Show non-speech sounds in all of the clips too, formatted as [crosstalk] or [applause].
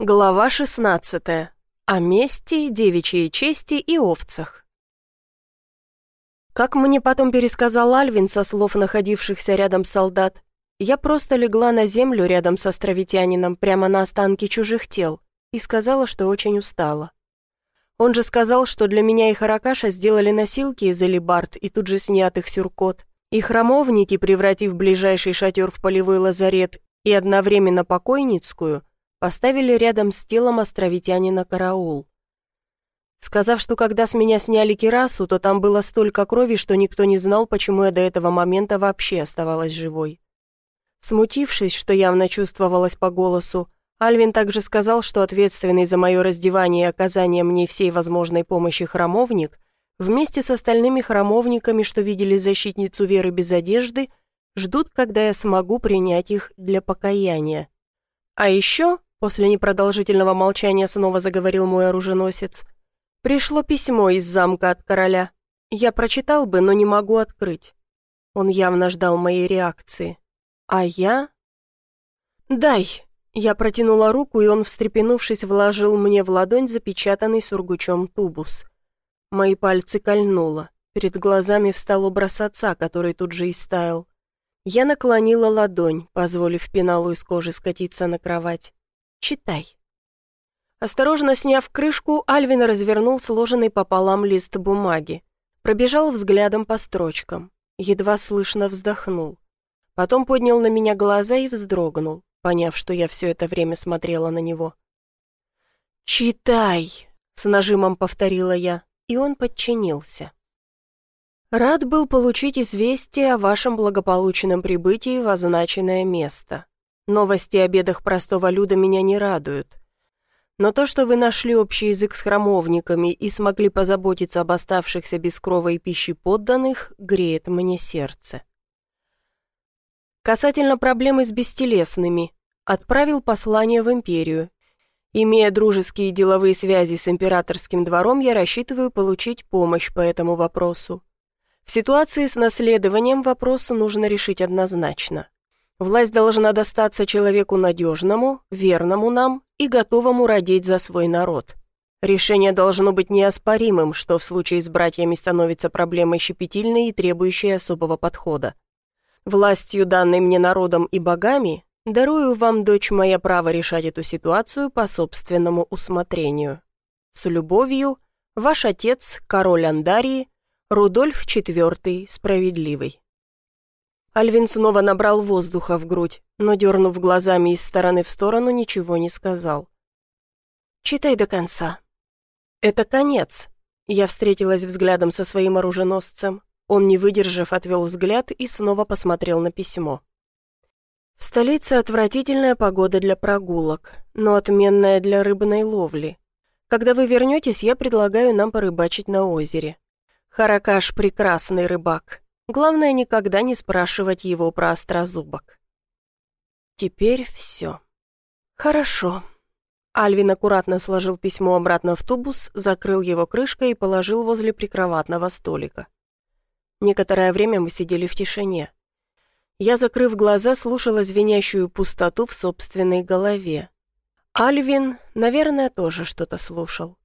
Глава 16. О мести, девичьей чести и овцах. Как мне потом пересказал Альвин со слов находившихся рядом солдат, я просто легла на землю рядом с островитянином, прямо на останки чужих тел, и сказала, что очень устала. Он же сказал, что для меня и Харакаша сделали носилки из алибард и тут же снятых сюркот, и храмовники, превратив ближайший шатер в полевой лазарет и одновременно покойницкую – поставили рядом с телом островитянина караул. Сказав, что когда с меня сняли кирасу, то там было столько крови, что никто не знал, почему я до этого момента вообще оставалась живой. Смутившись, что явно чувствовалось по голосу, Альвин также сказал, что ответственный за мое раздевание и оказание мне всей возможной помощи храмовник, вместе с остальными храмовниками, что видели защитницу веры без одежды, ждут, когда я смогу принять их для покаяния. А еще После непродолжительного молчания снова заговорил мой оруженосец. «Пришло письмо из замка от короля. Я прочитал бы, но не могу открыть». Он явно ждал моей реакции. «А я?» «Дай!» Я протянула руку, и он, встрепенувшись, вложил мне в ладонь запечатанный сургучом тубус. Мои пальцы кольнуло. Перед глазами встал образ отца, который тут же истаял. Я наклонила ладонь, позволив пеналу из кожи скатиться на кровать. Читай». Осторожно сняв крышку, Альвин развернул сложенный пополам лист бумаги. Пробежал взглядом по строчкам. Едва слышно вздохнул. Потом поднял на меня глаза и вздрогнул, поняв, что я все это время смотрела на него. «Читай!» — с нажимом повторила я, и он подчинился. «Рад был получить известие о вашем благополучном прибытии в означенное место. Новости о бедах простого люда меня не радуют. Но то, что вы нашли общий язык с храмовниками и смогли позаботиться об оставшихся без крова и пищи подданных, греет мне сердце. Касательно проблемы с бестелесными, отправил послание в империю. Имея дружеские и деловые связи с императорским двором, я рассчитываю получить помощь по этому вопросу. В ситуации с наследованием вопрос нужно решить однозначно. Власть должна достаться человеку надежному, верному нам и готовому родить за свой народ. Решение должно быть неоспоримым, что в случае с братьями становится проблемой щепетильной и требующей особого подхода. Властью, данной мне народом и богами, дарую вам, дочь моя, право решать эту ситуацию по собственному усмотрению. С любовью, ваш отец, король Андарии, Рудольф IV, справедливый. Альвин снова набрал воздуха в грудь, но, дернув глазами из стороны в сторону, ничего не сказал. «Читай до конца». «Это конец». Я встретилась взглядом со своим оруженосцем. Он, не выдержав, отвел взгляд и снова посмотрел на письмо. «В столице отвратительная погода для прогулок, но отменная для рыбной ловли. Когда вы вернетесь, я предлагаю нам порыбачить на озере. Харакаш – прекрасный рыбак, Главное, никогда не спрашивать его про острозубок. Теперь все. Хорошо. Альвин аккуратно сложил письмо обратно в тубус, закрыл его крышкой и положил возле прикроватного столика. Некоторое время мы сидели в тишине. Я, закрыв глаза, слушала звенящую пустоту в собственной голове. Альвин, наверное, тоже что-то слушал.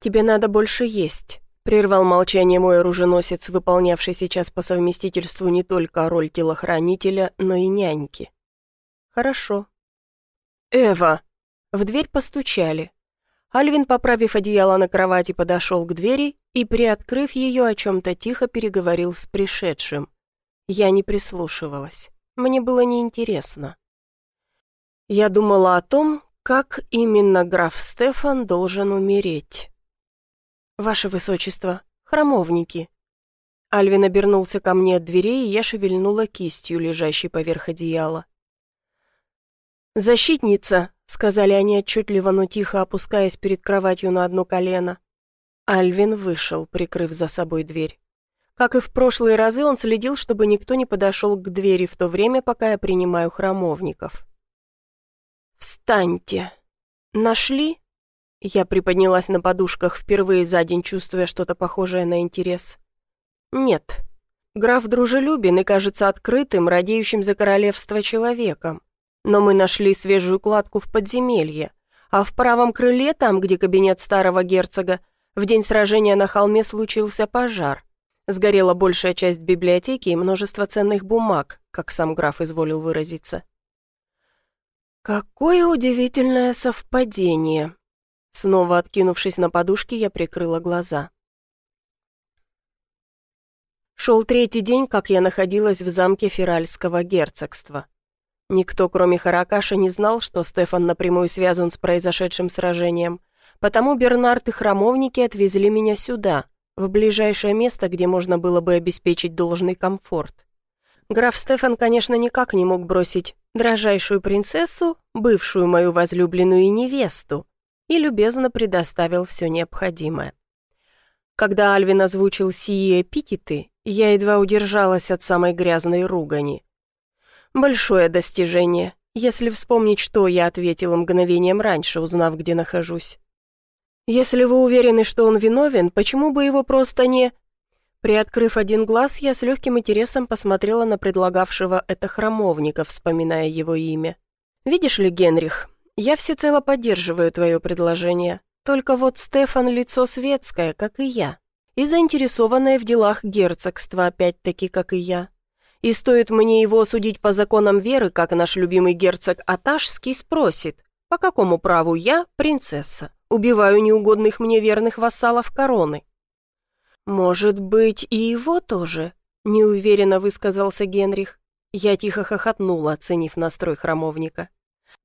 «Тебе надо больше есть», Прервал молчание мой оруженосец, выполнявший сейчас по совместительству не только роль телохранителя, но и няньки. «Хорошо». «Эва!» В дверь постучали. Альвин, поправив одеяло на кровати, подошел к двери и, приоткрыв ее, о чем-то тихо переговорил с пришедшим. Я не прислушивалась. Мне было неинтересно. Я думала о том, как именно граф Стефан должен умереть. «Ваше высочество, храмовники». Альвин обернулся ко мне от дверей, и я шевельнула кистью, лежащей поверх одеяла. «Защитница», — сказали они отчетливо, но тихо опускаясь перед кроватью на одно колено. Альвин вышел, прикрыв за собой дверь. Как и в прошлые разы, он следил, чтобы никто не подошел к двери в то время, пока я принимаю храмовников. «Встаньте! Нашли?» Я приподнялась на подушках, впервые за день чувствуя что-то похожее на интерес. «Нет. Граф дружелюбен и кажется открытым, радеющим за королевство человеком. Но мы нашли свежую кладку в подземелье, а в правом крыле, там, где кабинет старого герцога, в день сражения на холме случился пожар. Сгорела большая часть библиотеки и множество ценных бумаг, как сам граф изволил выразиться. «Какое удивительное совпадение!» Снова откинувшись на подушке, я прикрыла глаза. Шел третий день, как я находилась в замке Феральского герцогства. Никто, кроме Харакаша, не знал, что Стефан напрямую связан с произошедшим сражением, потому Бернард и храмовники отвезли меня сюда, в ближайшее место, где можно было бы обеспечить должный комфорт. Граф Стефан, конечно, никак не мог бросить дрожайшую принцессу, бывшую мою возлюбленную и невесту, и любезно предоставил все необходимое. Когда Альвин озвучил сии эпитеты, я едва удержалась от самой грязной ругани. Большое достижение, если вспомнить, что я ответила мгновением раньше, узнав, где нахожусь. Если вы уверены, что он виновен, почему бы его просто не... Приоткрыв один глаз, я с легким интересом посмотрела на предлагавшего это храмовника, вспоминая его имя. «Видишь ли, Генрих, я всецело поддерживаю твое предложение. Только вот Стефан лицо светское, как и я, и заинтересованное в делах герцогства опять-таки, как и я. И стоит мне его осудить по законам веры, как наш любимый герцог Аташский спросит, по какому праву я, принцесса, убиваю неугодных мне верных вассалов короны. «Может быть, и его тоже?» — неуверенно высказался Генрих. Я тихо хохотнула, оценив настрой храмовника.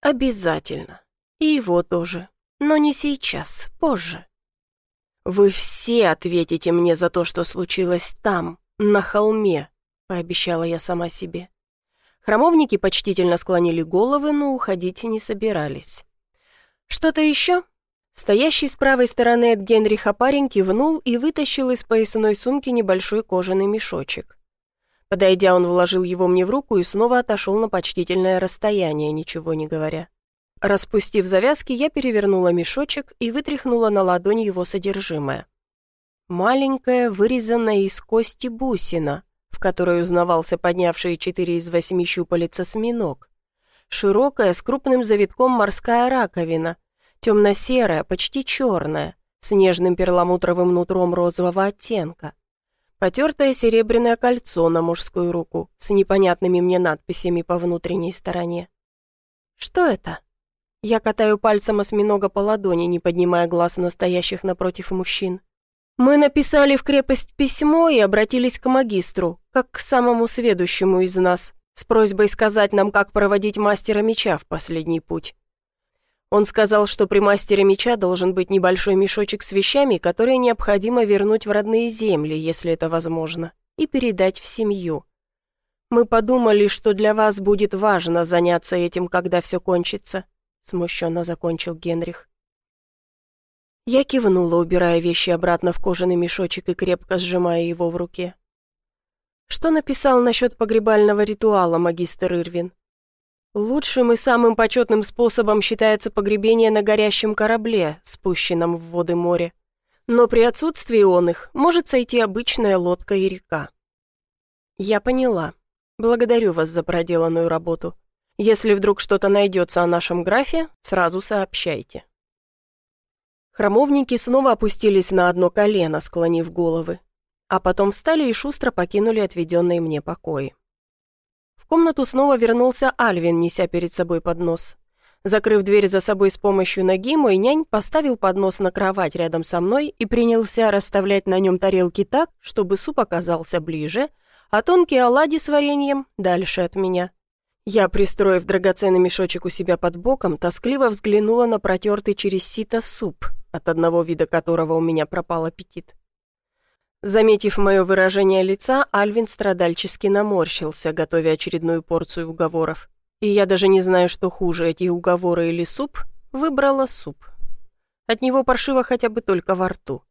«Обязательно. И его тоже. Но не сейчас, позже. Вы все ответите мне за то, что случилось там, на холме», — пообещала я сама себе. Храмовники почтительно склонили головы, но уходить не собирались. «Что-то еще?» Стоящий с правой стороны от Генриха парень кивнул и вытащил из поясной сумки небольшой кожаный мешочек. Подойдя, он вложил его мне в руку и снова отошел на почтительное расстояние, ничего не говоря. Распустив завязки, я перевернула мешочек и вытряхнула на ладонь его содержимое. Маленькая, вырезанная из кости бусина, в которой узнавался поднявшие четыре из восьми щупалец осьминог. Широкая, с крупным завитком морская раковина, темно-серая, почти черная, с нежным перламутровым нутром розового оттенка. Потертое серебряное кольцо на мужскую руку с непонятными мне надписями по внутренней стороне. Что это? Я катаю пальцем осьминога по ладони, не поднимая глаз настоящих напротив мужчин. Мы написали в крепость письмо и обратились к магистру, как к самому сведущему из нас, с просьбой сказать нам, как проводить мастера меча в последний путь. Он сказал, что при мастере меча должен быть небольшой мешочек с вещами, которые необходимо вернуть в родные земли, если это возможно, и передать в семью. Мы подумали, что для вас будет важно заняться этим, когда все кончится», — смущенно закончил Генрих. Я кивнула, убирая вещи обратно в кожаный мешочек и крепко сжимая его в руке. «Что написал насчет погребального ритуала, магистр Ирвин?» Лучшим и самым почетным способом считается погребение на горящем корабле, спущенном в воды моря. Но при отсутствии он их может сойти обычная лодка и река. Я поняла. Благодарю вас за проделанную работу. Если вдруг что-то найдется о нашем графе, сразу сообщайте. Храмовники снова опустились на одно колено, склонив головы, а потом встали и шустро покинули отведенные мне покои комнату снова вернулся Альвин, неся перед собой поднос. Закрыв дверь за собой с помощью ноги, мой нянь поставил поднос на кровать рядом со мной и принялся расставлять на нем тарелки так, чтобы суп оказался ближе, а тонкие оладьи с вареньем дальше от меня. Я, пристроив драгоценный мешочек у себя под боком, тоскливо взглянула на протертый через сито суп, от одного вида которого у меня пропал аппетит. Заметив мое выражение лица, Альвин страдальчески наморщился, готовя очередную порцию уговоров. И я даже не знаю, что хуже, эти уговоры или суп, выбрала суп. От него паршиво хотя бы только во рту.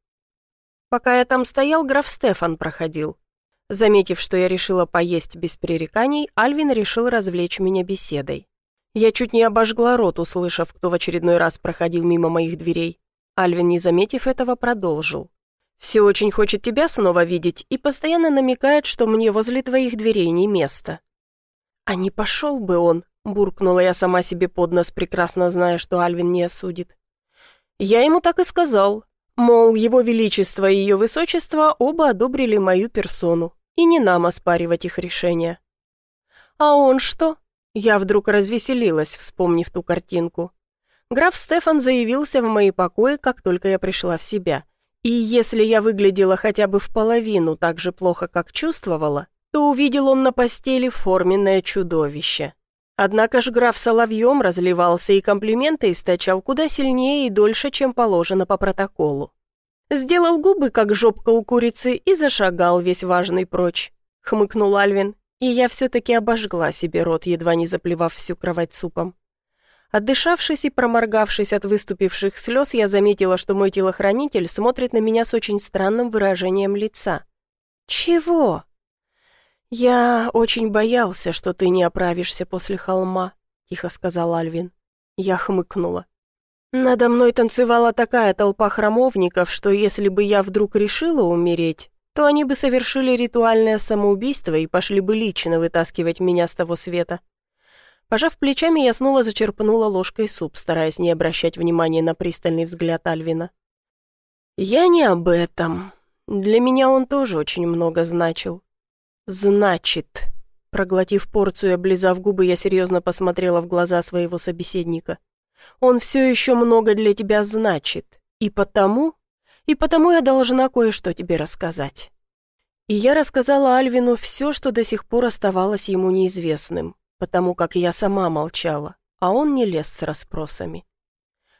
Пока я там стоял, граф Стефан проходил. Заметив, что я решила поесть без пререканий, Альвин решил развлечь меня беседой. Я чуть не обожгла рот, услышав, кто в очередной раз проходил мимо моих дверей. Альвин, не заметив этого, продолжил. Все очень хочет тебя снова видеть и постоянно намекает, что мне возле твоих дверей не место. А не пошел бы он, буркнула я сама себе под нос, прекрасно зная, что Альвин не осудит. Я ему так и сказал, мол, его величество и ее высочество оба одобрили мою персону, и не нам оспаривать их решение. А он что? Я вдруг развеселилась, вспомнив ту картинку. Граф Стефан заявился в мои покои, как только я пришла в себя. И если я выглядела хотя бы в половину так же плохо, как чувствовала, то увидел он на постели форменное чудовище. Однако ж граф соловьем разливался и комплименты источал куда сильнее и дольше, чем положено по протоколу. Сделал губы, как жопка у курицы, и зашагал весь важный прочь. Хмыкнул Альвин, и я все-таки обожгла себе рот, едва не заплевав всю кровать супом. Отдышавшись и проморгавшись от выступивших слез, я заметила, что мой телохранитель смотрит на меня с очень странным выражением лица. «Чего?» «Я очень боялся, что ты не оправишься после холма», — тихо сказал Альвин. Я хмыкнула. Надо мной танцевала такая толпа храмовников, что если бы я вдруг решила умереть, то они бы совершили ритуальное самоубийство и пошли бы лично вытаскивать меня с того света. Пожав плечами, я снова зачерпнула ложкой суп, стараясь не обращать внимания на пристальный взгляд Альвина. «Я не об этом. Для меня он тоже очень много значил». «Значит...» Проглотив порцию и облизав губы, я серьезно посмотрела в глаза своего собеседника. «Он все еще много для тебя значит. И потому... И потому я должна кое-что тебе рассказать». И я рассказала Альвину все, что до сих пор оставалось ему неизвестным потому как я сама молчала, а он не лез с расспросами.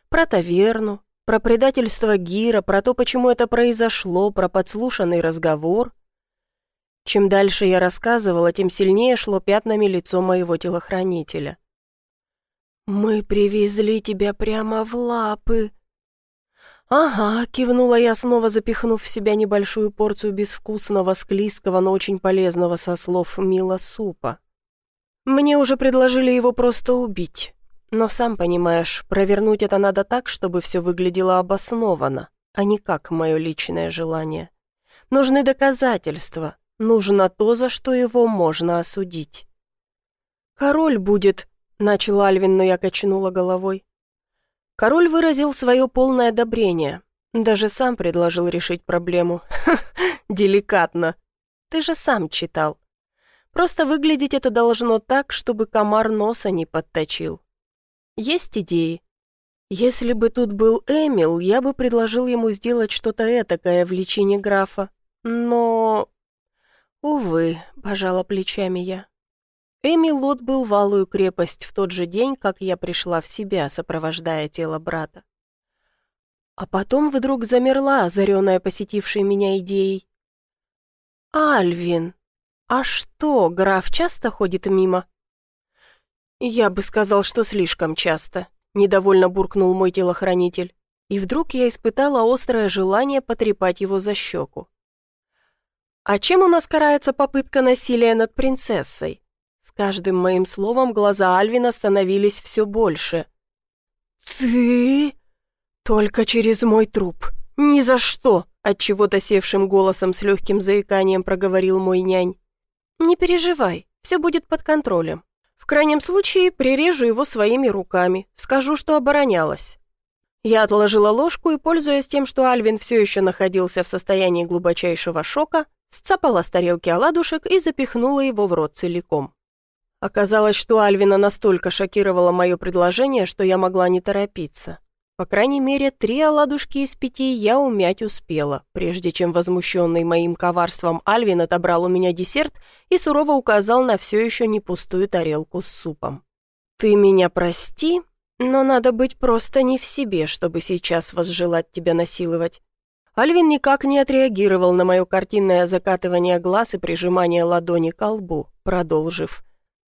Про таверну, про предательство Гира, про то, почему это произошло, про подслушанный разговор. Чем дальше я рассказывала, тем сильнее шло пятнами лицо моего телохранителя. «Мы привезли тебя прямо в лапы». «Ага», — кивнула я, снова запихнув в себя небольшую порцию безвкусного, склизкого, но очень полезного со слов Мила супа. Мне уже предложили его просто убить. Но сам понимаешь, провернуть это надо так, чтобы все выглядело обоснованно, а не как мое личное желание. Нужны доказательства, нужно то, за что его можно осудить. «Король будет», — начал Альвин, но я качнула головой. Король выразил свое полное одобрение. Даже сам предложил решить проблему. [laughs] деликатно. Ты же сам читал. Просто выглядеть это должно так, чтобы комар носа не подточил. Есть идеи? Если бы тут был Эмил, я бы предложил ему сделать что-то этакое в личине графа. Но... Увы, пожала плечами я. Эмил отбыл в Алую крепость в тот же день, как я пришла в себя, сопровождая тело брата. А потом вдруг замерла, озаренная посетившей меня идеей. «Альвин!» «А что, граф часто ходит мимо?» «Я бы сказал, что слишком часто», — недовольно буркнул мой телохранитель. И вдруг я испытала острое желание потрепать его за щеку. «А чем у нас карается попытка насилия над принцессой?» С каждым моим словом глаза Альвина становились все больше. «Ты? Только через мой труп. Ни за что!» Отчего-то севшим голосом с легким заиканием проговорил мой нянь. «Не переживай, все будет под контролем. В крайнем случае прирежу его своими руками, скажу, что оборонялась». Я отложила ложку и, пользуясь тем, что Альвин все еще находился в состоянии глубочайшего шока, сцапала с тарелки оладушек и запихнула его в рот целиком. Оказалось, что Альвина настолько шокировало мое предложение, что я могла не торопиться. По крайней мере, три оладушки из пяти я умять успела, прежде чем возмущенный моим коварством Альвин отобрал у меня десерт и сурово указал на все еще не пустую тарелку с супом. «Ты меня прости, но надо быть просто не в себе, чтобы сейчас возжелать тебя насиловать». Альвин никак не отреагировал на мое картинное закатывание глаз и прижимание ладони к лбу, продолжив.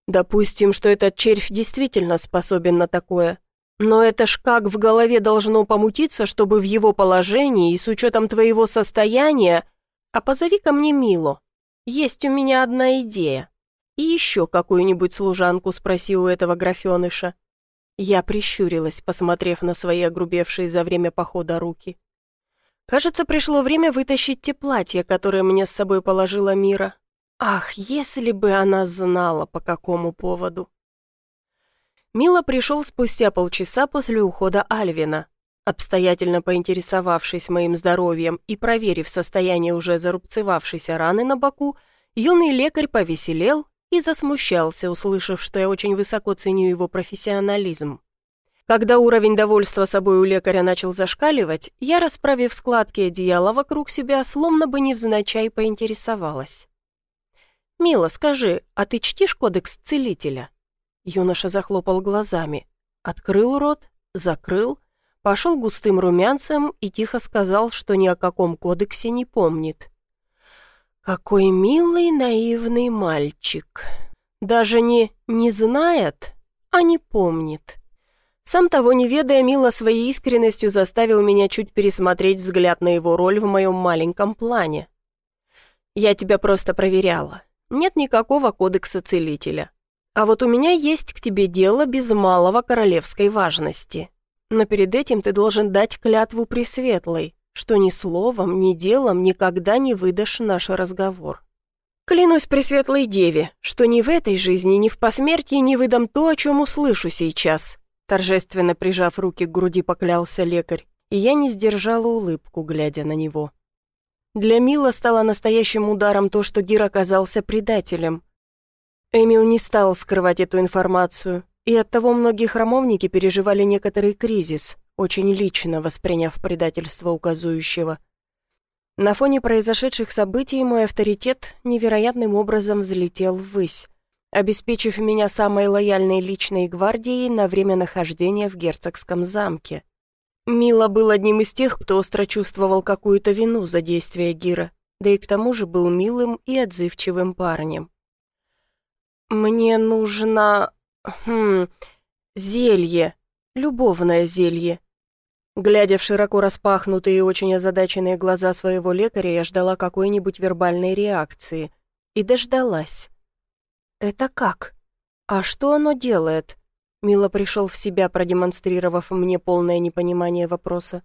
«Допустим, что этот червь действительно способен на такое, но это ж как в голове должно помутиться, чтобы в его положении и с учетом твоего состояния... А позови ко мне Милу. Есть у меня одна идея. И еще какую-нибудь служанку спроси у этого графеныша. Я прищурилась, посмотрев на свои огрубевшие за время похода руки. Кажется, пришло время вытащить те платья, которые мне с собой положила Мира. Ах, если бы она знала, по какому поводу. Мила пришел спустя полчаса после ухода Альвина. Обстоятельно поинтересовавшись моим здоровьем и проверив состояние уже зарубцевавшейся раны на боку, юный лекарь повеселел и засмущался, услышав, что я очень высоко ценю его профессионализм. Когда уровень довольства собой у лекаря начал зашкаливать, я, расправив складки одеяла вокруг себя, словно бы невзначай поинтересовалась. «Мила, скажи, а ты чтишь кодекс целителя?» Юноша захлопал глазами, открыл рот, закрыл, пошел густым румянцем и тихо сказал, что ни о каком кодексе не помнит. «Какой милый наивный мальчик! Даже не «не знает», а не помнит». Сам того не ведая, Мила своей искренностью заставил меня чуть пересмотреть взгляд на его роль в моем маленьком плане. «Я тебя просто проверяла. Нет никакого кодекса целителя. А вот у меня есть к тебе дело без малого королевской важности. Но перед этим ты должен дать клятву Пресветлой, что ни словом, ни делом никогда не выдашь наш разговор. Клянусь Пресветлой Деве, что ни в этой жизни, ни в посмертии не выдам то, о чем услышу сейчас», торжественно прижав руки к груди, поклялся лекарь, и я не сдержала улыбку, глядя на него. Для Мила стало настоящим ударом то, что Гир оказался предателем. Эмил не стал скрывать эту информацию, и оттого многие храмовники переживали некоторый кризис, очень лично восприняв предательство указующего. На фоне произошедших событий мой авторитет невероятным образом взлетел ввысь, обеспечив меня самой лояльной личной гвардией на время нахождения в герцогском замке. Мила был одним из тех, кто остро чувствовал какую-то вину за действия Гира, да и к тому же был милым и отзывчивым парнем. «Мне нужно... Хм... Зелье. Любовное зелье». Глядя в широко распахнутые и очень озадаченные глаза своего лекаря, я ждала какой-нибудь вербальной реакции. И дождалась. «Это как? А что оно делает?» Мила пришел в себя, продемонстрировав мне полное непонимание вопроса.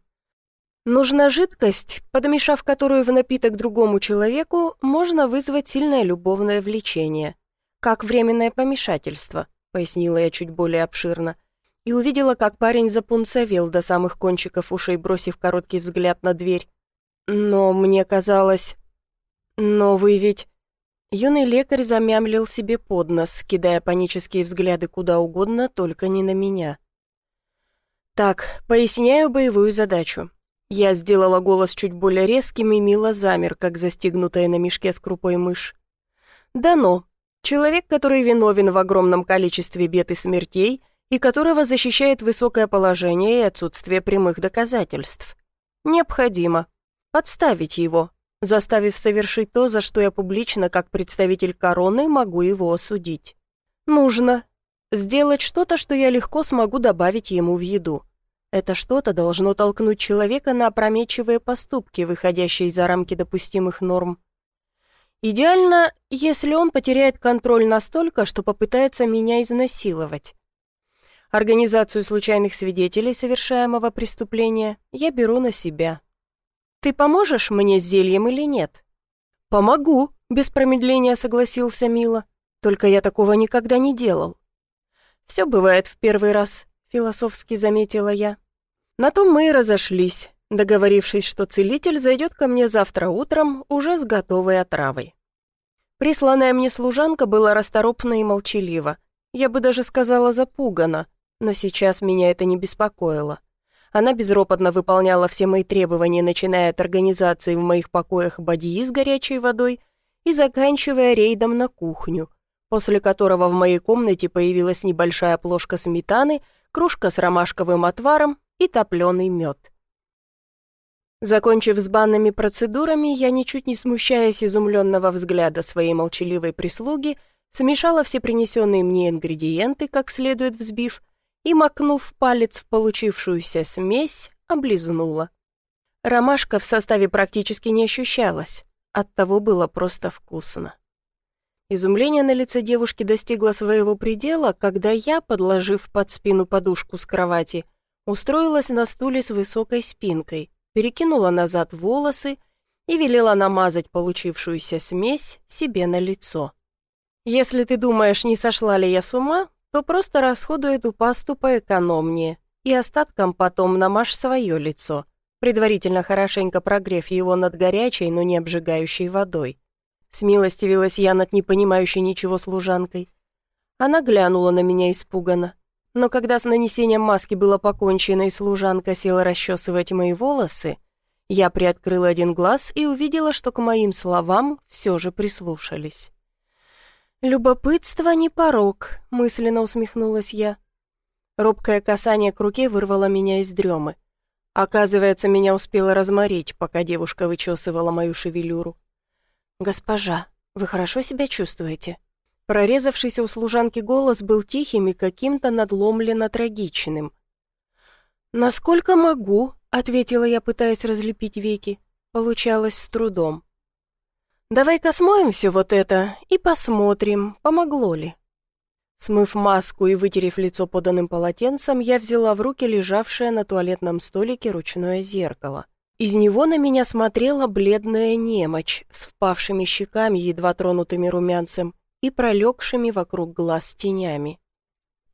«Нужна жидкость, подмешав которую в напиток другому человеку, можно вызвать сильное любовное влечение, как временное помешательство», пояснила я чуть более обширно и увидела, как парень запунцовел до самых кончиков ушей, бросив короткий взгляд на дверь. «Но мне казалось...» «Но вы ведь...» Юный лекарь замямлил себе под нос, кидая панические взгляды куда угодно, только не на меня. «Так, поясняю боевую задачу». Я сделала голос чуть более резким и мило замер, как застегнутая на мешке с крупой мышь. «Дано. Человек, который виновен в огромном количестве бед и смертей, и которого защищает высокое положение и отсутствие прямых доказательств. Необходимо подставить его, заставив совершить то, за что я публично, как представитель короны, могу его осудить. Нужно сделать что-то, что я легко смогу добавить ему в еду. Это что-то должно толкнуть человека на опрометчивые поступки, выходящие за рамки допустимых норм. Идеально, если он потеряет контроль настолько, что попытается меня изнасиловать. Организацию случайных свидетелей совершаемого преступления я беру на себя. Ты поможешь мне с зельем или нет?» «Помогу», — без промедления согласился Мила. «Только я такого никогда не делал». «Все бывает в первый раз», — философски заметила я. На том мы и разошлись, договорившись, что целитель зайдет ко мне завтра утром уже с готовой отравой. Присланная мне служанка была расторопна и молчалива. Я бы даже сказала запугана, но сейчас меня это не беспокоило. Она безропотно выполняла все мои требования, начиная от организации в моих покоях бадьи с горячей водой и заканчивая рейдом на кухню, после которого в моей комнате появилась небольшая плошка сметаны, кружка с ромашковым отваром и топленый мед. Закончив с банными процедурами, я, ничуть не смущаясь изумленного взгляда своей молчаливой прислуги, смешала все принесенные мне ингредиенты, как следует взбив, и, макнув палец в получившуюся смесь, облизнула. Ромашка в составе практически не ощущалась, оттого было просто вкусно. Изумление на лице девушки достигло своего предела, когда я, подложив под спину подушку с кровати, устроилась на стуле с высокой спинкой, перекинула назад волосы и велела намазать получившуюся смесь себе на лицо. «Если ты думаешь, не сошла ли я с ума, что просто расходуй эту пасту поэкономнее и остатком потом намажь свое лицо, предварительно хорошенько прогрев его над горячей, но не обжигающей водой. Смилостивилась я над непонимающей ничего служанкой. Она глянула на меня испуганно. Но когда с нанесением маски было покончено и служанка села расчесывать мои волосы, я приоткрыла один глаз и увидела, что к моим словам все же прислушались. «Любопытство не порог», — мысленно усмехнулась я. Робкое касание к руке вырвало меня из дремы. Оказывается, меня успела разморить, пока девушка вычесывала мою шевелюру. «Госпожа, вы хорошо себя чувствуете?» Прорезавшийся у служанки голос был тихим и каким-то надломленно трагичным. «Насколько могу», — ответила я, пытаясь разлепить веки. Получалось с трудом. «Давай-ка смоем все вот это и посмотрим, помогло ли». Смыв маску и вытерев лицо поданным полотенцем, я взяла в руки лежавшее на туалетном столике ручное зеркало. Из него на меня смотрела бледная немочь с впавшими щеками, едва тронутыми румянцем, и пролегшими вокруг глаз тенями.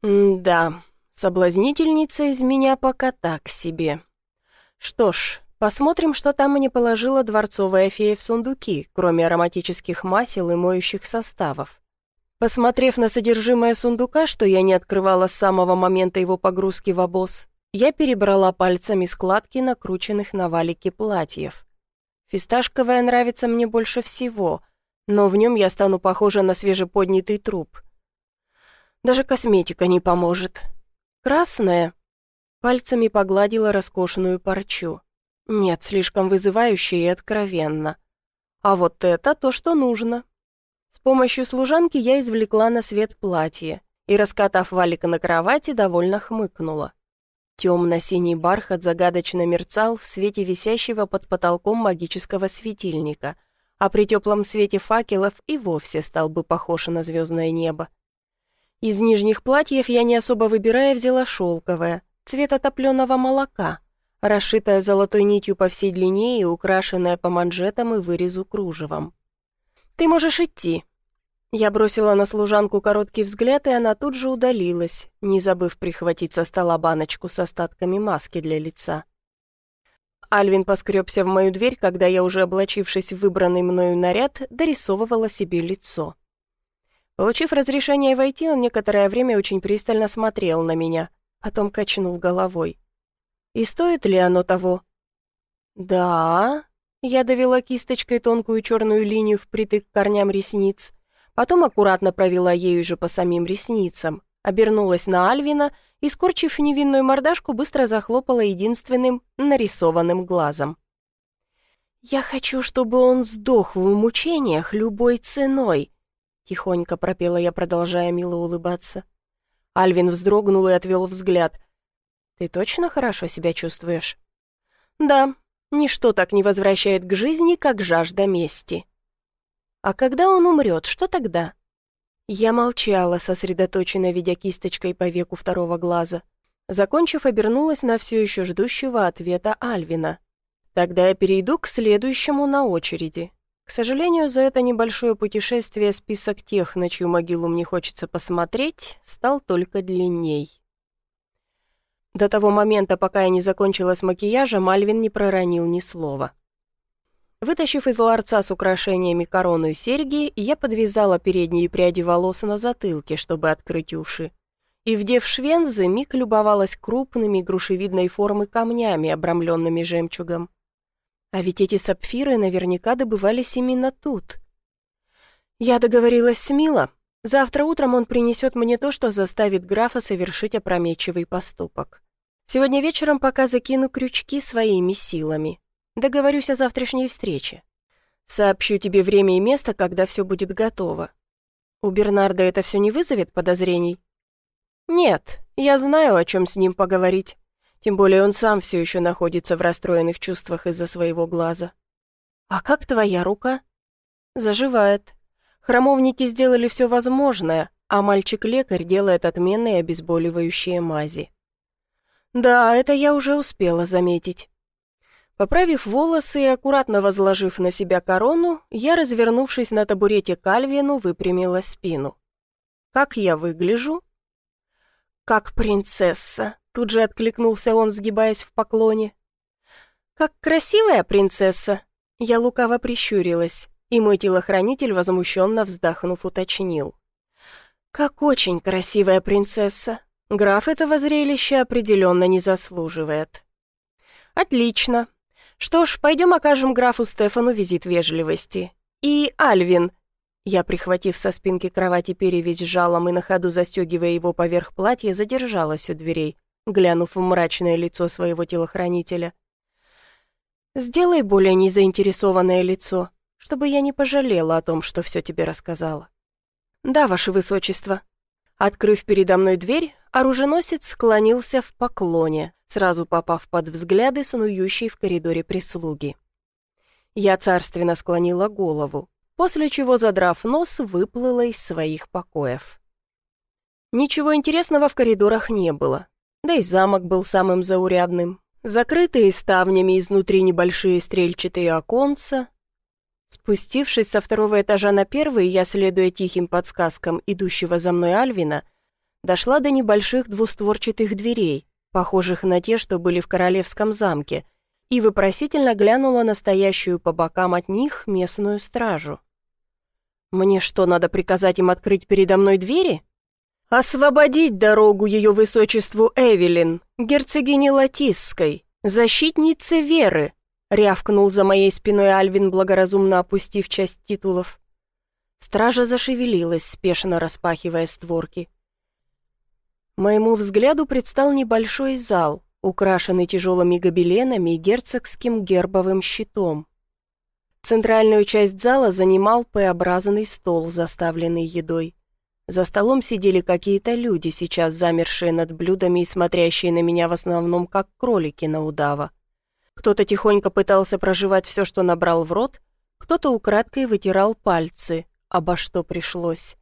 «Да, соблазнительница из меня пока так себе. Что ж, посмотрим, что там мне положила дворцовая фея в сундуки, кроме ароматических масел и моющих составов. Посмотрев на содержимое сундука, что я не открывала с самого момента его погрузки в обоз, я перебрала пальцами складки накрученных на валике платьев. Фисташковое нравится мне больше всего — но в нем я стану похожа на свежеподнятый труп. Даже косметика не поможет. Красная. Пальцами погладила роскошную парчу. Нет, слишком вызывающе и откровенно. А вот это то, что нужно. С помощью служанки я извлекла на свет платье и, раскатав валика на кровати, довольно хмыкнула. Темно-синий бархат загадочно мерцал в свете висящего под потолком магического светильника — а при теплом свете факелов и вовсе стал бы похож на звездное небо. Из нижних платьев я не особо выбирая взяла шелковое, цвета топленого молока, расшитое золотой нитью по всей длине и украшенное по манжетам и вырезу кружевом. «Ты можешь идти». Я бросила на служанку короткий взгляд, и она тут же удалилась, не забыв прихватить со стола баночку с остатками маски для лица. Альвин поскребся в мою дверь, когда я, уже облачившись в выбранный мною наряд, дорисовывала себе лицо. Получив разрешение войти, он некоторое время очень пристально смотрел на меня, потом качнул головой. «И стоит ли оно того?» «Да...» Я довела кисточкой тонкую черную линию впритык к корням ресниц, потом аккуратно провела ею же по самим ресницам, обернулась на Альвина и, скорчив невинную мордашку, быстро захлопала единственным нарисованным глазом. «Я хочу, чтобы он сдох в мучениях любой ценой», — тихонько пропела я, продолжая мило улыбаться. Альвин вздрогнул и отвел взгляд. «Ты точно хорошо себя чувствуешь?» «Да, ничто так не возвращает к жизни, как жажда мести». «А когда он умрет, что тогда?» Я молчала, сосредоточенно видя кисточкой по веку второго глаза. Закончив, обернулась на все еще ждущего ответа Альвина. Тогда я перейду к следующему на очереди. К сожалению, за это небольшое путешествие список тех, на чью могилу мне хочется посмотреть, стал только длинней. До того момента, пока я не закончила с макияжем, Альвин не проронил ни слова. Вытащив из ларца с украшениями корону и серьги, я подвязала передние пряди волос на затылке, чтобы открыть уши. И, вдев швензы, Мик любовалась крупными грушевидной формы камнями, обрамленными жемчугом. А ведь эти сапфиры наверняка добывались именно тут. Я договорилась с Мило. Завтра утром он принесет мне то, что заставит графа совершить опрометчивый поступок. Сегодня вечером пока закину крючки своими силами. Договорюсь о завтрашней встрече. Сообщу тебе время и место, когда все будет готово. У Бернарда это все не вызовет подозрений? Нет, я знаю, о чем с ним поговорить. Тем более он сам все еще находится в расстроенных чувствах из-за своего глаза. А как твоя рука? Заживает. Храмовники сделали все возможное, а мальчик-лекарь делает отменные обезболивающие мази. Да, это я уже успела заметить. Поправив волосы и аккуратно возложив на себя корону, я, развернувшись на табурете к Альвину, выпрямила спину. «Как я выгляжу?» «Как принцесса», — тут же откликнулся он, сгибаясь в поклоне. «Как красивая принцесса», — я лукаво прищурилась, и мой телохранитель, возмущенно вздохнув, уточнил. «Как очень красивая принцесса. Граф этого зрелища определенно не заслуживает». «Отлично. Что ж, пойдем окажем графу Стефану визит вежливости. И Альвин, я, прихватив со спинки кровати перевязь жалом и на ходу застегивая его поверх платья, задержалась у дверей, глянув в мрачное лицо своего телохранителя. «Сделай более незаинтересованное лицо, чтобы я не пожалела о том, что все тебе рассказала». «Да, ваше высочество». Открыв передо мной дверь, оруженосец склонился в поклоне, сразу попав под взгляды снующей в коридоре прислуги. Я царственно склонила голову, после чего, задрав нос, выплыла из своих покоев. Ничего интересного в коридорах не было, да и замок был самым заурядным. Закрытые ставнями изнутри небольшие стрельчатые оконца. Спустившись со второго этажа на первый, я, следуя тихим подсказкам идущего за мной Альвина, дошла до небольших двустворчатых дверей, похожих на те, что были в королевском замке, и вопросительно глянула на стоящую по бокам от них местную стражу. «Мне что, надо приказать им открыть передо мной двери?» «Освободить дорогу ее высочеству Эвелин, герцогине Латисской, защитнице Веры», рявкнул за моей спиной Альвин, благоразумно опустив часть титулов. Стража зашевелилась, спешно распахивая створки. Моему взгляду предстал небольшой зал, украшенный тяжелыми гобеленами и герцогским гербовым щитом. Центральную часть зала занимал П-образный стол, заставленный едой. За столом сидели какие-то люди, сейчас замершие над блюдами и смотрящие на меня в основном как кролики на удава. Кто-то тихонько пытался проживать все, что набрал в рот, кто-то украдкой вытирал пальцы, обо что пришлось.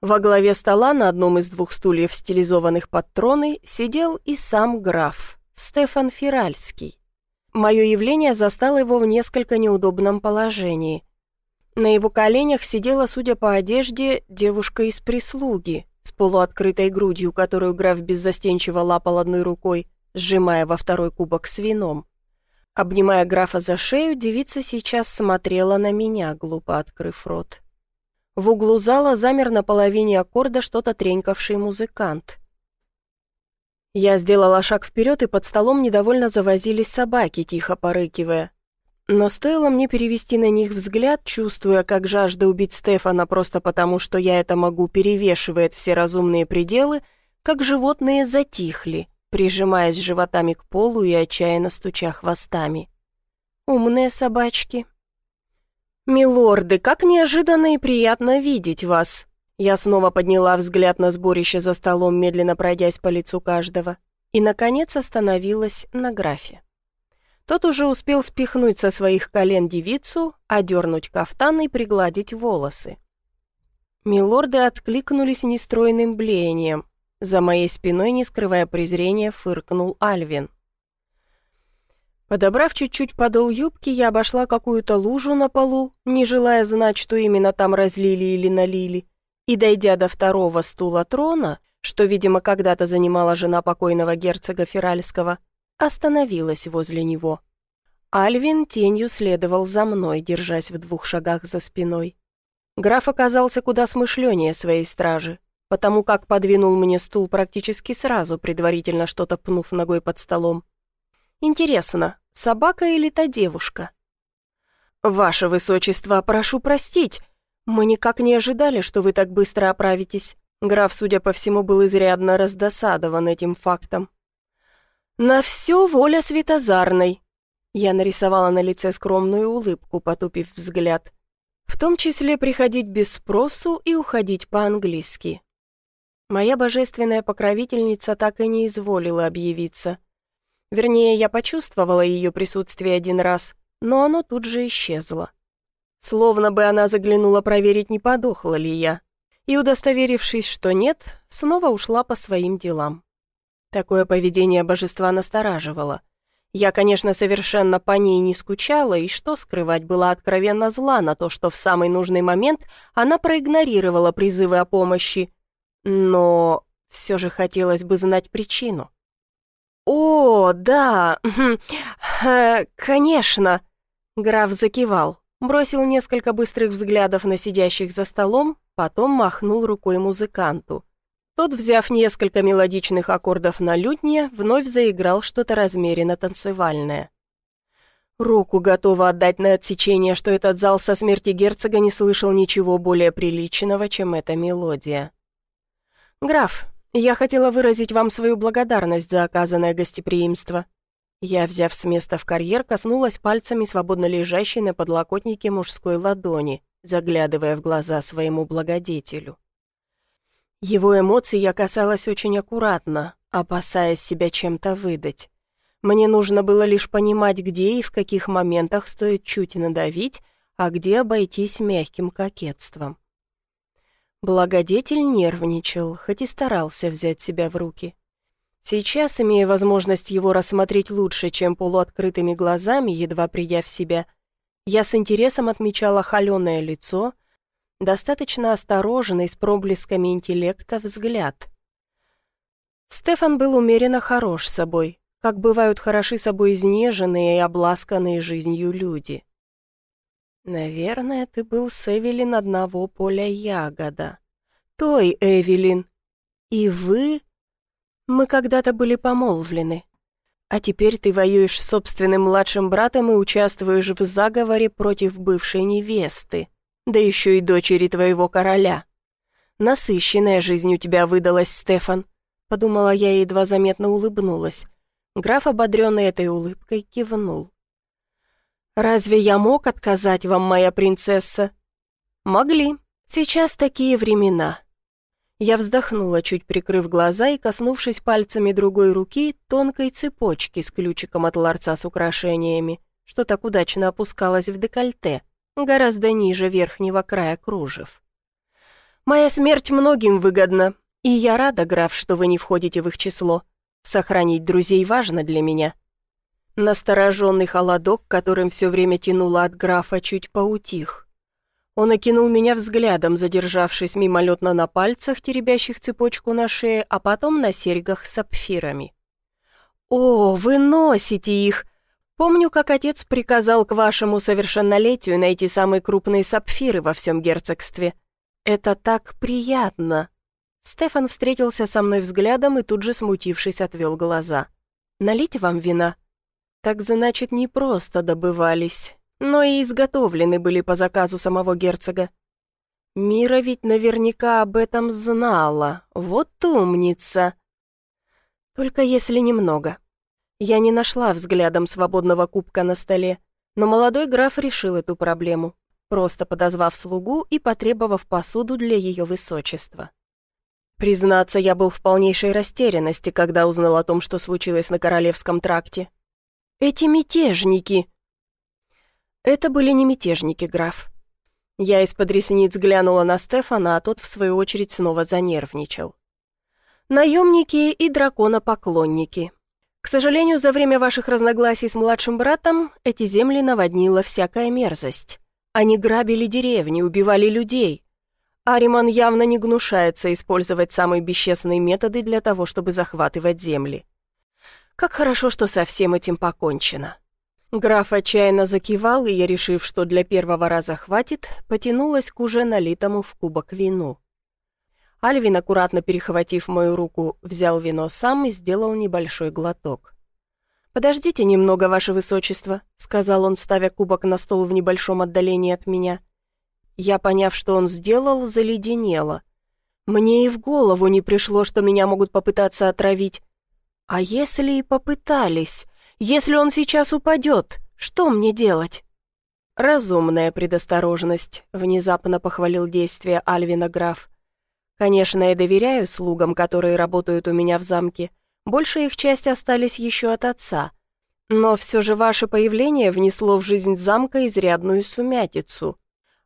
Во главе стола на одном из двух стульев, стилизованных под троны, сидел и сам граф, Стефан Фиральский. Мое явление застало его в несколько неудобном положении. На его коленях сидела, судя по одежде, девушка из прислуги, с полуоткрытой грудью, которую граф беззастенчиво лапал одной рукой, сжимая во второй кубок с вином. Обнимая графа за шею, девица сейчас смотрела на меня, глупо открыв рот. В углу зала замер на половине аккорда что-то тренькавший музыкант. Я сделала шаг вперед, и под столом недовольно завозились собаки, тихо порыкивая. Но стоило мне перевести на них взгляд, чувствуя, как жажда убить Стефана просто потому, что я это могу, перевешивает все разумные пределы, как животные затихли, прижимаясь животами к полу и отчаянно стуча хвостами. Умные собачки. «Милорды, как неожиданно и приятно видеть вас!» Я снова подняла взгляд на сборище за столом, медленно пройдясь по лицу каждого, и, наконец, остановилась на графе. Тот уже успел спихнуть со своих колен девицу, одернуть кафтан и пригладить волосы. Милорды откликнулись нестройным блеянием. За моей спиной, не скрывая презрения, фыркнул Альвин. Подобрав чуть-чуть подол юбки, я обошла какую-то лужу на полу, не желая знать, что именно там разлили или налили, и, дойдя до второго стула трона, что, видимо, когда-то занимала жена покойного герцога Феральского, остановилась возле него. Альвин тенью следовал за мной, держась в двух шагах за спиной. Граф оказался куда смышленнее своей стражи, потому как подвинул мне стул практически сразу, предварительно что-то пнув ногой под столом. Интересно, собака или та девушка? «Ваше высочество, прошу простить!» «Мы никак не ожидали, что вы так быстро оправитесь». Граф, судя по всему, был изрядно раздосадован этим фактом. «На все воля Светозарной!» Я нарисовала на лице скромную улыбку, потупив взгляд. В том числе приходить без спросу и уходить по-английски. Моя божественная покровительница так и не изволила объявиться – Вернее, я почувствовала ее присутствие один раз, но оно тут же исчезло. Словно бы она заглянула проверить, не подохла ли я. И, удостоверившись, что нет, снова ушла по своим делам. Такое поведение божества настораживало. Я, конечно, совершенно по ней не скучала, и что скрывать, была откровенно зла на то, что в самый нужный момент она проигнорировала призывы о помощи. Но Все же хотелось бы знать причину. «О, да, э, конечно!» Граф закивал, бросил несколько быстрых взглядов на сидящих за столом, потом махнул рукой музыканту. Тот, взяв несколько мелодичных аккордов на лютне, вновь заиграл что-то размеренно танцевальное. Руку готова отдать на отсечение, что этот зал со смерти герцога не слышал ничего более приличного, чем эта мелодия. «Граф, я хотела выразить вам свою благодарность за оказанное гостеприимство». Я, взяв с места в карьер, коснулась пальцами свободно лежащей на подлокотнике мужской ладони, заглядывая в глаза своему благодетелю. Его эмоции я касалась очень аккуратно, опасаясь себя чем-то выдать. Мне нужно было лишь понимать, где и в каких моментах стоит чуть надавить, а где обойтись мягким кокетством. Благодетель нервничал, хоть и старался взять себя в руки. Сейчас, имея возможность его рассмотреть лучше, чем полуоткрытыми глазами, едва придя в себя, я с интересом отмечала холеное лицо, достаточно осторожный, с проблесками интеллекта, взгляд. Стефан был умеренно хорош собой, как бывают хороши собой изнеженные и обласканные жизнью люди. Наверное, ты был с Эвелин одного поля ягода. Той Эвелин. И вы... Мы когда-то были помолвлены. А теперь ты воюешь с собственным младшим братом и участвуешь в заговоре против бывшей невесты, да еще и дочери твоего короля. Насыщенная жизнь у тебя выдалась, Стефан, подумала я и едва заметно улыбнулась. Граф, ободренный этой улыбкой, кивнул. «Разве я мог отказать вам, моя принцесса?» «Могли. Сейчас такие времена». Я вздохнула, чуть прикрыв глаза и коснувшись пальцами другой руки тонкой цепочки с ключиком от ларца с украшениями, что так удачно опускалось в декольте, гораздо ниже верхнего края кружев. «Моя смерть многим выгодна, и я рада, граф, что вы не входите в их число. Сохранить друзей важно для меня». Настороженный холодок, которым все время тянуло от графа, чуть поутих. Он окинул меня взглядом, задержавшись мимолетно на пальцах, теребящих цепочку на шее, а потом на серьгах с сапфирами. «О, вы носите их! Помню, как отец приказал к вашему совершеннолетию найти самые крупные сапфиры во всем герцогстве. Это так приятно!» Стефан встретился со мной взглядом и тут же, смутившись, отвел глаза. «Налить вам вина?» «Так значит, не просто добывались, но и изготовлены были по заказу самого герцога. Мира ведь наверняка об этом знала. Вот умница!» «Только если немного». Я не нашла взглядом свободного кубка на столе, но молодой граф решил эту проблему, просто подозвав слугу и потребовав посуду для ее высочества. Признаться, я был в полнейшей растерянности, когда узнал о том, что случилось на Королевском тракте. Эти мятежники... Это были не мятежники, граф. Я из-под ресниц глянула на Стефана, а тот, в свою очередь, снова занервничал. Наемники и драконопоклонники. К сожалению, за время ваших разногласий с младшим братом эти земли наводнила всякая мерзость. Они грабили деревни, убивали людей, Ариман явно не гнушается использовать самые бесчестные методы для того, чтобы захватывать земли. Как хорошо, что со всем этим покончено. Граф отчаянно закивал, и я, решив, что для первого раза хватит, потянулась к уже налитому в кубок вину. Альвин, аккуратно перехватив мою руку, взял вино сам и сделал небольшой глоток. «Подождите немного, ваше высочество», — сказал он, ставя кубок на стол в небольшом отдалении от меня. Я, поняв, что он сделал, заледенела. Мне и в голову не пришло, что меня могут попытаться отравить. А если и попытались? Если он сейчас упадет, что мне делать? Разумная предосторожность, внезапно похвалил действие Альвина граф. Конечно, я доверяю слугам, которые работают у меня в замке. Большая их часть остались еще от отца. Но все же ваше появление внесло в жизнь замка изрядную сумятицу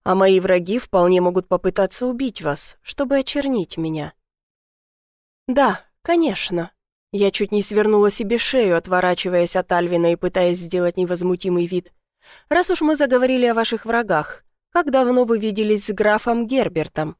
а мои враги вполне могут попытаться убить вас, чтобы очернить меня». «Да, конечно». Я чуть не свернула себе шею, отворачиваясь от Альвина и пытаясь сделать невозмутимый вид. «Раз уж мы заговорили о ваших врагах, как давно вы виделись с графом Гербертом?»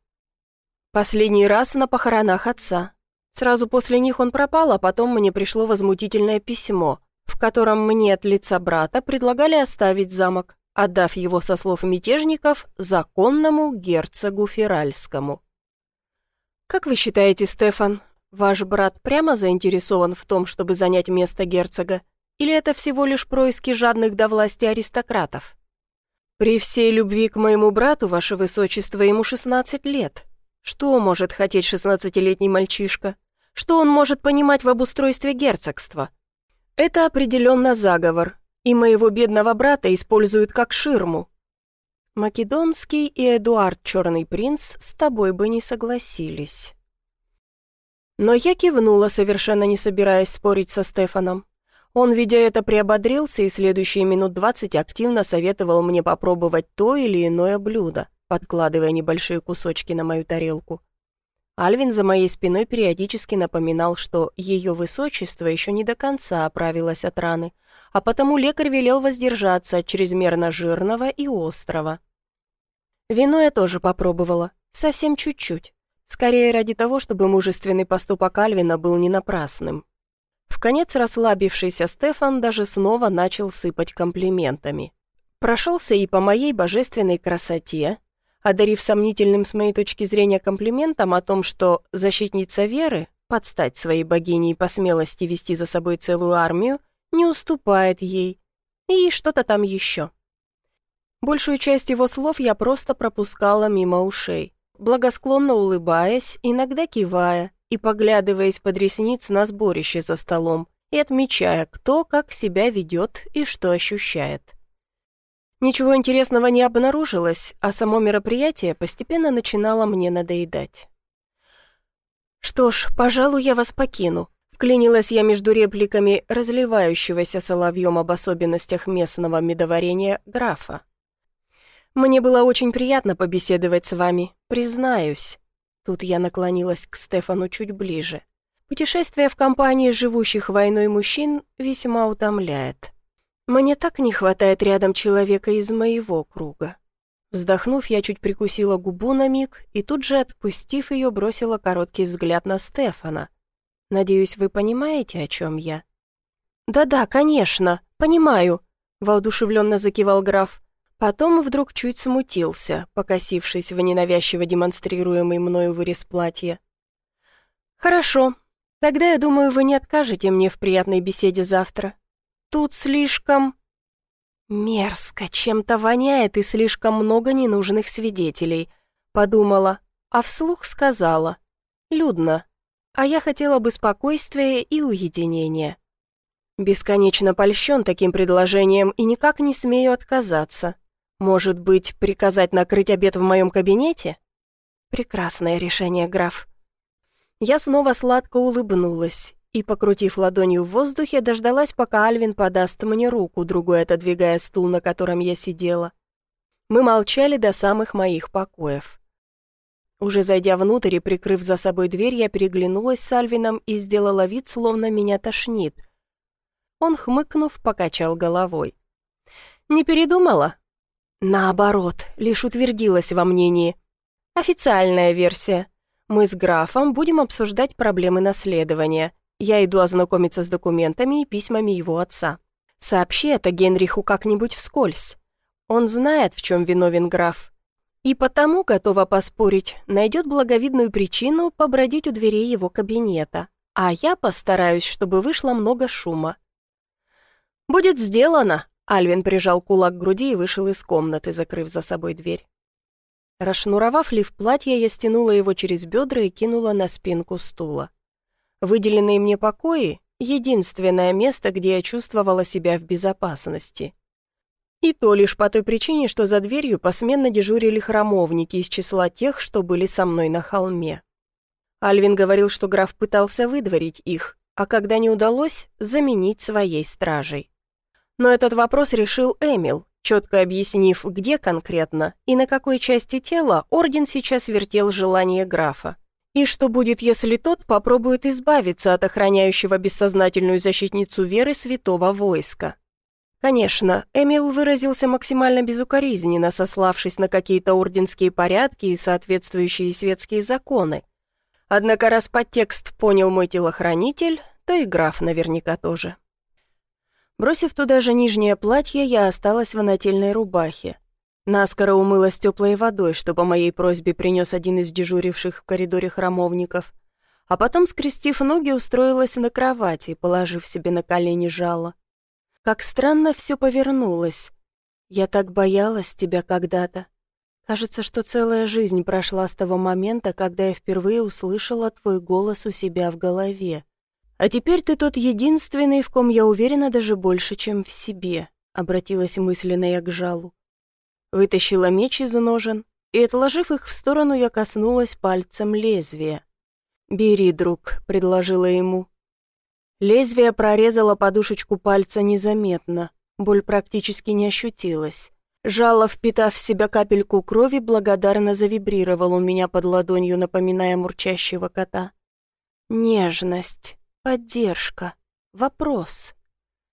«Последний раз на похоронах отца. Сразу после них он пропал, а потом мне пришло возмутительное письмо, в котором мне от лица брата предлагали оставить замок, отдав его со слов мятежников законному герцогу Феральскому. «Как вы считаете, Стефан, ваш брат прямо заинтересован в том, чтобы занять место герцога, или это всего лишь происки жадных до власти аристократов?» «При всей любви к моему брату, ваше высочество, ему 16 лет. Что может хотеть 16-летний мальчишка? Что он может понимать в обустройстве герцогства? Это определенно заговор, и моего бедного брата используют как ширму. Македонский и Эдуард Черный Принц с тобой бы не согласились. Но я кивнула, совершенно не собираясь спорить со Стефаном. Он, видя это, приободрился и следующие минут двадцать активно советовал мне попробовать то или иное блюдо, подкладывая небольшие кусочки на мою тарелку. Альвин за моей спиной периодически напоминал, что ее высочество еще не до конца оправилось от раны, а потому лекарь велел воздержаться от чрезмерно жирного и острого. Вино я тоже попробовала, совсем чуть-чуть, скорее ради того, чтобы мужественный поступок Альвина был не напрасным. В конец расслабившийся Стефан даже снова начал сыпать комплиментами. Прошелся и по моей божественной красоте, одарив сомнительным с моей точки зрения комплиментом о том, что защитница веры, подстать своей богине и по смелости вести за собой целую армию, не уступает ей, и что-то там еще. Большую часть его слов я просто пропускала мимо ушей, благосклонно улыбаясь, иногда кивая и поглядывая из-под ресниц на сборище за столом и отмечая, кто как себя ведет и что ощущает. Ничего интересного не обнаружилось, а само мероприятие постепенно начинало мне надоедать. «Что ж, пожалуй, я вас покину», — вклинилась я между репликами разливающегося соловьем об особенностях местного медоварения графа. «Мне было очень приятно побеседовать с вами, признаюсь». Тут я наклонилась к Стефану чуть ближе. Путешествие в компании живущих войной мужчин весьма утомляет. Мне так не хватает рядом человека из моего круга. Вздохнув, я чуть прикусила губу на миг и тут же, отпустив ее, бросила короткий взгляд на Стефана. «Надеюсь, вы понимаете, о чем я?» «Да-да, конечно, понимаю», — воодушевленно закивал граф. Потом вдруг чуть смутился, покосившись в ненавязчиво демонстрируемый мною вырез платья. «Хорошо, тогда, я думаю, вы не откажете мне в приятной беседе завтра. Тут слишком... Мерзко, чем-то воняет и слишком много ненужных свидетелей. Подумала, а вслух сказала. Людно. А я хотела бы спокойствия и уединения. Бесконечно польщен таким предложением и никак не смею отказаться. Может быть, приказать накрыть обед в моем кабинете? Прекрасное решение, граф. Я снова сладко улыбнулась и, покрутив ладонью в воздухе, дождалась, пока Альвин подаст мне руку, другой отодвигая стул, на котором я сидела. Мы молчали до самых моих покоев. Уже зайдя внутрь и прикрыв за собой дверь, я переглянулась с Альвином и сделала вид, словно меня тошнит. Он, хмыкнув, покачал головой. «Не передумала?» «Наоборот, лишь утвердилась во мнении. Официальная версия. Мы с графом будем обсуждать проблемы наследования. Я иду ознакомиться с документами и письмами его отца. Сообщи это Генриху как-нибудь вскользь. Он знает, в чем виновен граф. И потому, готова поспорить, найдет благовидную причину побродить у дверей его кабинета. А я постараюсь, чтобы вышло много шума. «Будет сделано!» Альвин прижал кулак к груди и вышел из комнаты, закрыв за собой дверь. Расшнуровав лиф платья, я стянула его через бедра и кинула на спинку стула. Выделенные мне покои — единственное место, где я чувствовала себя в безопасности. И то лишь по той причине, что за дверью посменно дежурили храмовники из числа тех, что были со мной на холме. Альвин говорил, что граф пытался выдворить их, а когда не удалось, заменить своей стражей. Но этот вопрос решил Эмил, четко объяснив, где конкретно и на какой части тела орден сейчас вертел желание графа. И что будет, если тот попробует избавиться от охраняющего бессознательную защитницу веры святого войска? Конечно, Эмил выразился максимально безукоризненно, сославшись на какие-то орденские порядки и соответствующие светские законы. Однако раз подтекст понял мой телохранитель, то и граф наверняка тоже. Бросив туда же нижнее платье, я осталась в нательной рубахе. Наскоро умылась теплой водой, что по моей просьбе принес один из дежуривших в коридоре храмовников, а потом, скрестив ноги, устроилась на кровати, положив себе на колени жало. Как странно все повернулось. Я так боялась тебя когда-то. Кажется, что целая жизнь прошла с того момента, когда я впервые услышала твой голос у себя в голове. А теперь ты тот единственный, в ком я уверена даже больше, чем в себе, обратилась мысленно я к жалу. Вытащила меч из ножен, и, отложив их в сторону, я коснулась пальцем лезвия. «Бери, друг», — предложила ему. Лезвие прорезало подушечку пальца незаметно, боль практически не ощутилась. Жало, впитав в себя капельку крови, благодарно завибрировал у меня под ладонью, напоминая мурчащего кота. Нежность, поддержка, вопрос.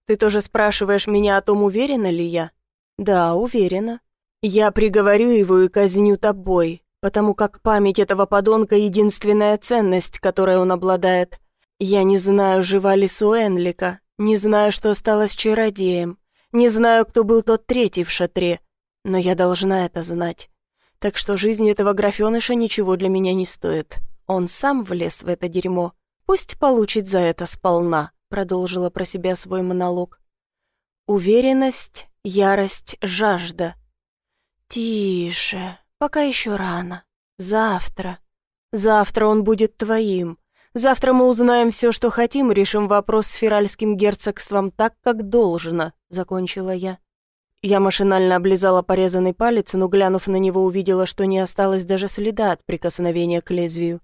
Ты тоже спрашиваешь меня о том, уверена ли я? Да, уверена. Я приговорю его и казню тобой, потому как память этого подонка — единственная ценность, которой он обладает. Я не знаю, жива ли Суэнлика, не знаю, что стало с чародеем, не знаю, кто был тот третий в шатре, но я должна это знать. Так что жизнь этого графеныша ничего для меня не стоит. Он сам влез в это дерьмо. Пусть получит за это сполна, продолжила про себя свой монолог. Уверенность, ярость, жажда. Тише, пока еще рано. Завтра. Завтра он будет твоим. Завтра мы узнаем все, что хотим, решим вопрос с феральским герцогством так, как должно», — закончила я. Я машинально облизала порезанный палец, но, глянув на него, увидела, что не осталось даже следа от прикосновения к лезвию.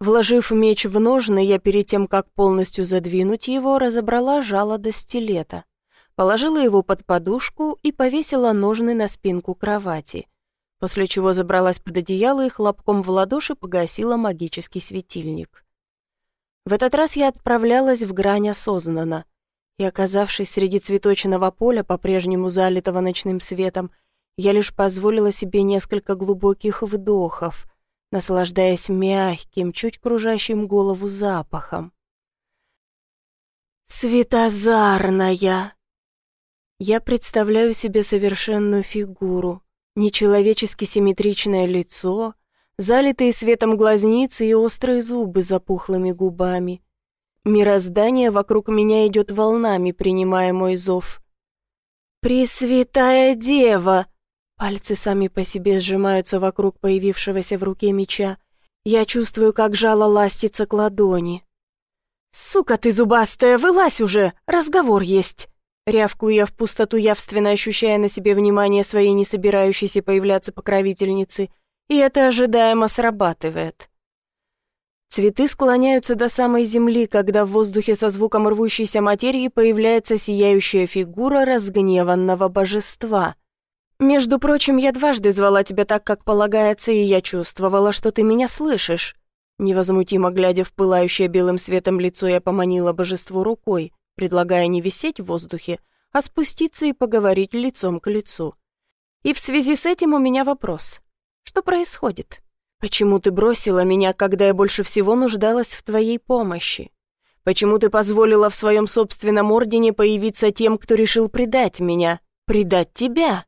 Вложив меч в ножны, я перед тем, как полностью задвинуть его, разобрала жало до стилета. Положила его под подушку и повесила ножны на спинку кровати, после чего забралась под одеяло и хлопком в ладоши погасила магический светильник. В этот раз я отправлялась в грань осознанно, и, оказавшись среди цветочного поля, по-прежнему залитого ночным светом, я лишь позволила себе несколько глубоких вдохов, наслаждаясь мягким, чуть кружащим голову запахом. «Светозарная!» Я представляю себе совершенную фигуру, нечеловечески симметричное лицо, залитые светом глазницы и острые зубы за пухлыми губами. Мироздание вокруг меня идет волнами, принимая мой зов. «Пресвятая Дева!» Пальцы сами по себе сжимаются вокруг появившегося в руке меча. Я чувствую, как жало ластится к ладони. «Сука ты зубастая, вылазь уже! Разговор есть!» Рявкую я в пустоту, явственно ощущая на себе внимание своей не собирающейся появляться покровительницы — и это ожидаемо срабатывает. Цветы склоняются до самой земли, когда в воздухе со звуком рвущейся материи появляется сияющая фигура разгневанного божества. «Между прочим, я дважды звала тебя так, как полагается, и я чувствовала, что ты меня слышишь». Невозмутимо глядя в пылающее белым светом лицо, я поманила божеству рукой, предлагая не висеть в воздухе, а спуститься и поговорить лицом к лицу. И в связи с этим у меня вопрос. Что происходит? Почему ты бросила меня, когда я больше всего нуждалась в твоей помощи? Почему ты позволила в своем собственном ордене появиться тем, кто решил предать меня? Предать тебя?»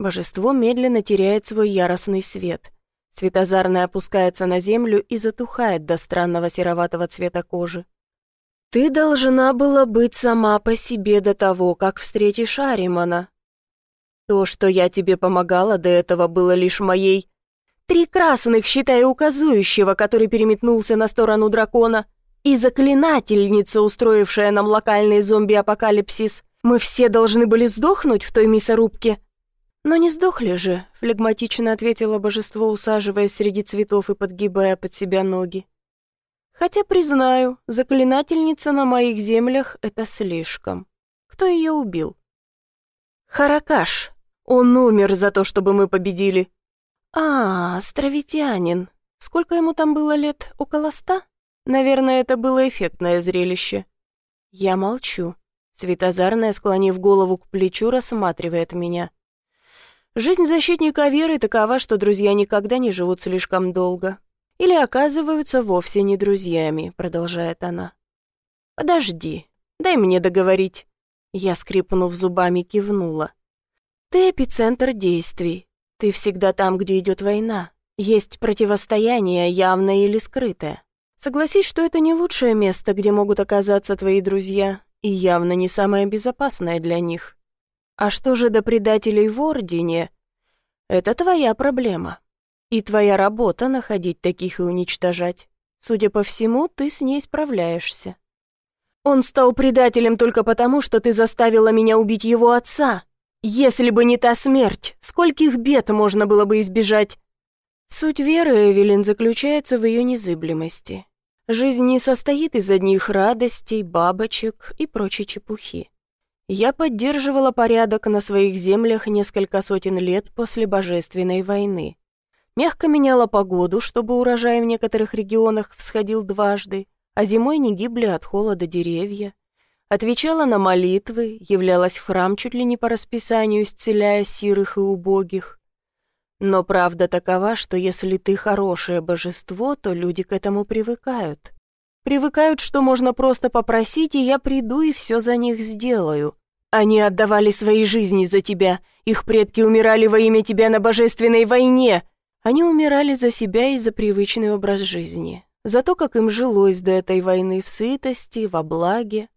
Божество медленно теряет свой яростный свет. Светозарное опускается на землю и затухает до странного сероватого цвета кожи. «Ты должна была быть сама по себе до того, как встретишь Аримана», то, что я тебе помогала до этого, было лишь моей... Три красных, считая указующего, который переметнулся на сторону дракона, и заклинательница, устроившая нам локальный зомби-апокалипсис. Мы все должны были сдохнуть в той мясорубке. Но не сдохли же, флегматично ответило божество, усаживаясь среди цветов и подгибая под себя ноги. Хотя, признаю, заклинательница на моих землях — это слишком. Кто ее убил? Харакаш, он умер за то, чтобы мы победили». «А, островитянин. Сколько ему там было лет? Около ста? Наверное, это было эффектное зрелище». Я молчу. Светозарная, склонив голову к плечу, рассматривает меня. Жизнь защитника веры такова, что друзья никогда не живут слишком долго. или оказываются вовсе не друзьями, продолжает она. Подожди, дай мне договорить. Я, скрипнув зубами, кивнула. Ты эпицентр действий. Ты всегда там, где идет война. Есть противостояние, явное или скрытое. Согласись, что это не лучшее место, где могут оказаться твои друзья, и явно не самое безопасное для них. А что же до предателей в Ордене? Это твоя проблема. И твоя работа находить таких и уничтожать. Судя по всему, ты с ней справляешься. Он стал предателем только потому, что ты заставила меня убить его отца. Если бы не та смерть, скольких бед можно было бы избежать? Суть веры Эвелин заключается в ее незыблемости. Жизнь не состоит из одних радостей, бабочек и прочей чепухи. Я поддерживала порядок на своих землях несколько сотен лет после Божественной войны. Мягко меняла погоду, чтобы урожай в некоторых регионах всходил дважды, а зимой не гибли от холода деревья. Отвечала на молитвы, являлась в храм чуть ли не по расписанию, исцеляя сирых и убогих. Но правда такова, что если ты хорошее божество, то люди к этому привыкают. Привыкают, что можно просто попросить, и я приду и все за них сделаю. Они отдавали свои жизни за тебя, их предки умирали во имя тебя на божественной войне. Они умирали за себя и за привычный образ жизни, за то, как им жилось до этой войны в сытости, во благе.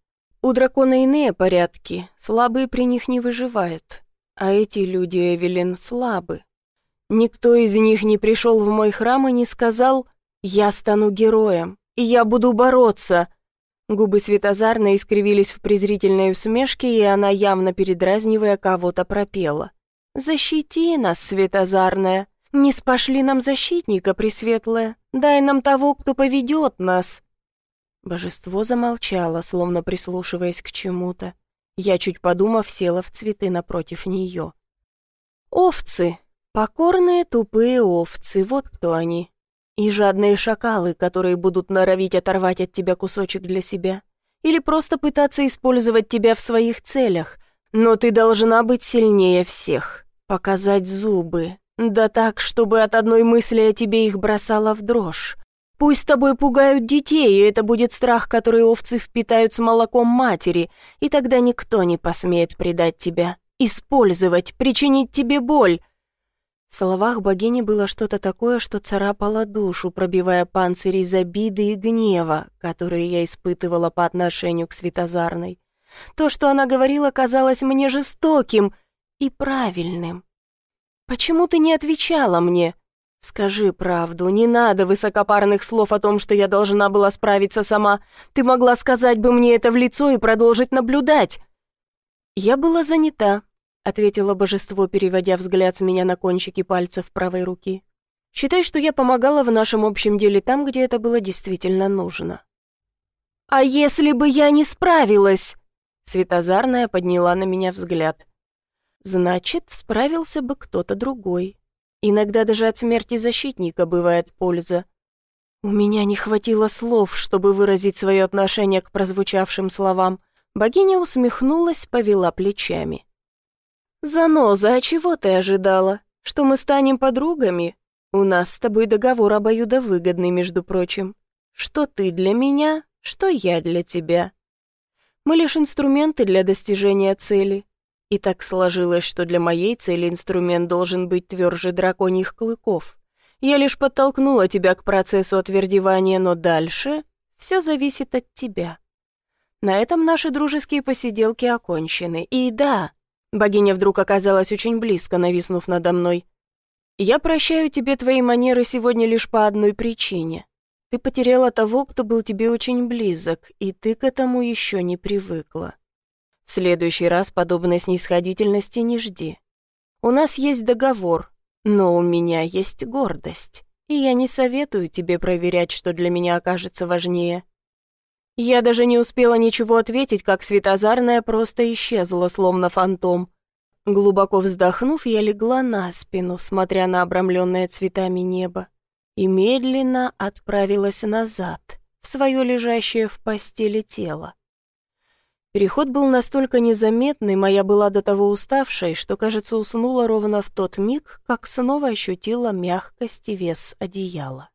У дракона иные порядки, слабые при них не выживают. А эти люди, Эвелин, слабы, Никто из них не пришел в мой храм и не сказал «Я стану героем, и я буду бороться». Губы Светозарной искривились в презрительной усмешке, и она, явно передразнивая, кого-то пропела. «Защити нас, Светозарная! Не спошли нам защитника, Пресветлая! Дай нам того, кто поведет нас!» Божество замолчало, словно прислушиваясь к чему-то. Я, чуть подумав, села в цветы напротив нее. «Овцы!» Покорные тупые овцы, вот кто они. И жадные шакалы, которые будут норовить оторвать от тебя кусочек для себя. Или просто пытаться использовать тебя в своих целях. Но ты должна быть сильнее всех. Показать зубы. Да так, чтобы от одной мысли о тебе их бросало в дрожь. Пусть тобой пугают детей, и это будет страх, который овцы впитают с молоком матери, и тогда никто не посмеет предать тебя, использовать, причинить тебе боль. В словах богини было что-то такое, что царапало душу, пробивая панцирь из обиды и гнева, которые я испытывала по отношению к Светозарной. То, что она говорила, казалось мне жестоким и правильным. «Почему ты не отвечала мне?» «Скажи правду, не надо высокопарных слов о том, что я должна была справиться сама. Ты могла сказать бы мне это в лицо и продолжить наблюдать». Я была занята, — ответило божество, переводя взгляд с меня на кончики пальцев правой руки. «Считай, что я помогала в нашем общем деле там, где это было действительно нужно». «А если бы я не справилась?» Светозарная подняла на меня взгляд. «Значит, справился бы кто-то другой. Иногда даже от смерти защитника бывает польза. У меня не хватило слов, чтобы выразить свое отношение к прозвучавшим словам. Богиня усмехнулась, повела плечами. «Заноза, а чего ты ожидала? Что мы станем подругами? У нас с тобой договор обоюдовыгодный, между прочим. Что ты для меня, что я для тебя. Мы лишь инструменты для достижения цели. И так сложилось, что для моей цели инструмент должен быть тверже драконьих клыков. Я лишь подтолкнула тебя к процессу отвердевания, но дальше все зависит от тебя. На этом наши дружеские посиделки окончены. И да, Богиня вдруг оказалась очень близко, нависнув надо мной. «Я прощаю тебе твои манеры сегодня лишь по одной причине. Ты потеряла того, кто был тебе очень близок, и ты к этому еще не привыкла. В следующий раз подобной снисходительности не жди. У нас есть договор, но у меня есть гордость, и я не советую тебе проверять, что для меня окажется важнее». Я даже не успела ничего ответить, как светозарная просто исчезла, словно фантом. Глубоко вздохнув, я легла на спину, смотря на обрамленное цветами небо, и медленно отправилась назад, в свое лежащее в постели тело. Переход был настолько незаметный, моя была до того уставшей, что, кажется, уснула ровно в тот миг, как снова ощутила мягкость и вес одеяла.